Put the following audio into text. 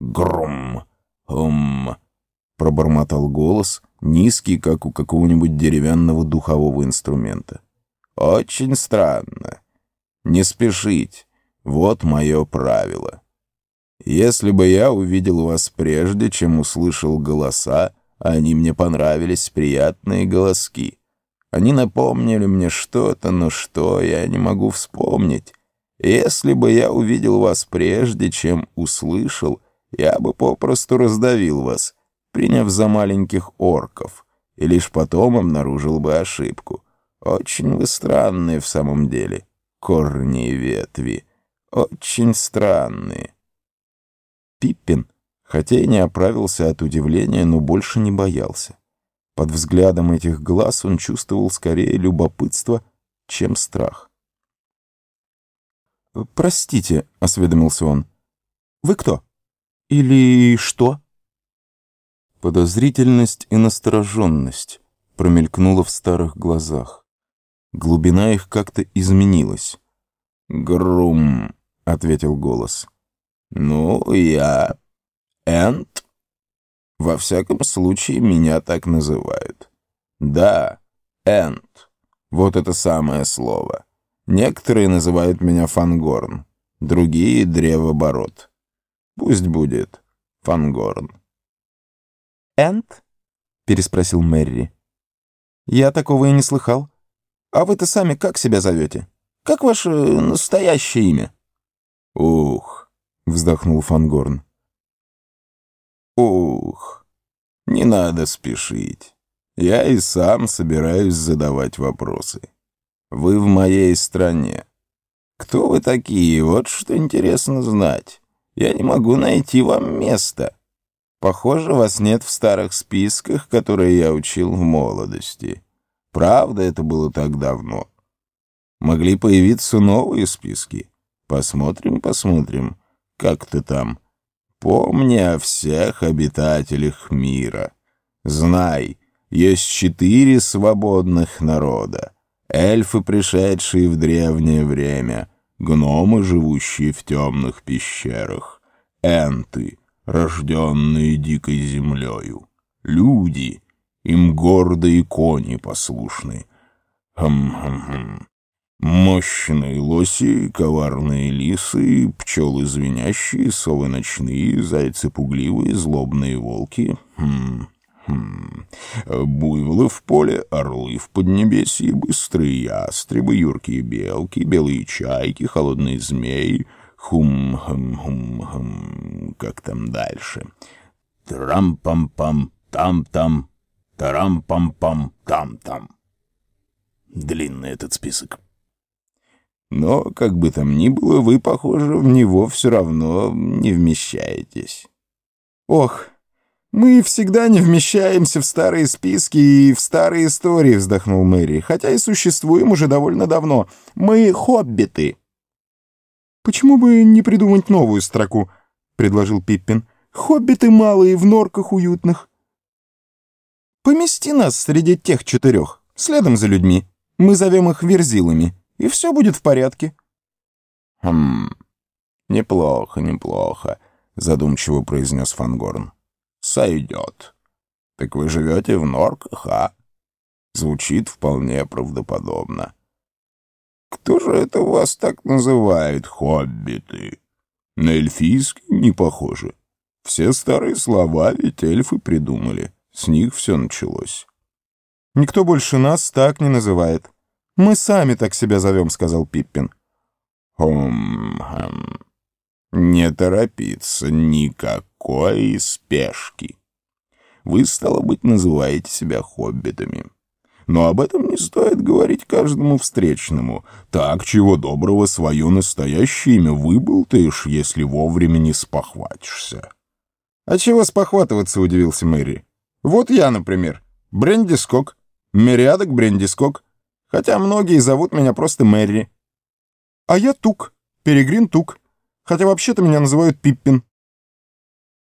Гром, ум, пробормотал голос, низкий, как у какого-нибудь деревянного духового инструмента. Очень странно. Не спешить. Вот мое правило. Если бы я увидел вас прежде, чем услышал голоса, они мне понравились, приятные голоски. Они напомнили мне что-то, но что, я не могу вспомнить. Если бы я увидел вас прежде, чем услышал, я бы попросту раздавил вас, приняв за маленьких орков, и лишь потом обнаружил бы ошибку. Очень вы странные в самом деле, корни и ветви, очень странные. Пиппин, хотя и не оправился от удивления, но больше не боялся. Под взглядом этих глаз он чувствовал скорее любопытство, чем страх. «Простите», — осведомился он, — «вы кто? Или что?» Подозрительность и настороженность промелькнула в старых глазах. Глубина их как-то изменилась. «Грум», — ответил голос. «Ну, я... Энт?» Во всяком случае, меня так называют. Да, Энт. Вот это самое слово. Некоторые называют меня Фангорн, другие — Древоборот. Пусть будет Фангорн. «Энт?» — переспросил Мэри. «Я такого и не слыхал. А вы-то сами как себя зовете? Как ваше настоящее имя?» «Ух!» — вздохнул Фангорн. Ух, не надо спешить. Я и сам собираюсь задавать вопросы. Вы в моей стране. Кто вы такие? Вот что интересно знать. Я не могу найти вам место. Похоже, вас нет в старых списках, которые я учил в молодости. Правда, это было так давно. Могли появиться новые списки. Посмотрим, посмотрим, как ты там Помни о всех обитателях мира. Знай, есть четыре свободных народа. Эльфы, пришедшие в древнее время, гномы, живущие в темных пещерах, энты, рожденные дикой землею, люди, им гордые кони послушны. Хм-хм-хм. Мощные лоси, коварные лисы, пчелы звенящие, совы ночные, зайцы пугливые, злобные волки. Хм, хм. Буйволы в поле, орлы в поднебесье, быстрые ястребы, юркие белки, белые чайки, холодные змеи. Хум-хум-хум-хум. Как там дальше? Трам-пам-пам, там-там, тарам-пам-пам, там-там. Длинный этот список. Но, как бы там ни было, вы, похоже, в него все равно не вмещаетесь. Ох, мы всегда не вмещаемся в старые списки и в старые истории, вздохнул Мэри, хотя и существуем уже довольно давно. Мы хоббиты. Почему бы не придумать новую строку, предложил Пиппин. Хоббиты малые, в норках уютных. Помести нас среди тех четырех, следом за людьми. Мы зовем их верзилами и все будет в порядке». «Хм, неплохо, неплохо», — задумчиво произнес Фангорн. «Сойдет. Так вы живете в норках, а?» Звучит вполне правдоподобно. «Кто же это вас так называет, хоббиты? На эльфийский не похоже. Все старые слова ведь эльфы придумали. С них все началось». «Никто больше нас так не называет», «Мы сами так себя зовем», — сказал Пиппин. «Хм-хм. Не торопиться, никакой спешки. Вы, стало быть, называете себя хоббитами. Но об этом не стоит говорить каждому встречному. Так, чего доброго, свое настоящее имя выболтаешь, если вовремя не спохватишься». «А чего спохватываться?» — удивился Мэри. «Вот я, например. Брендискок. Мириадок Брендискок. Хотя многие зовут меня просто Мэри. А я Тук, Перегрин Тук. Хотя вообще-то меня называют Пиппин.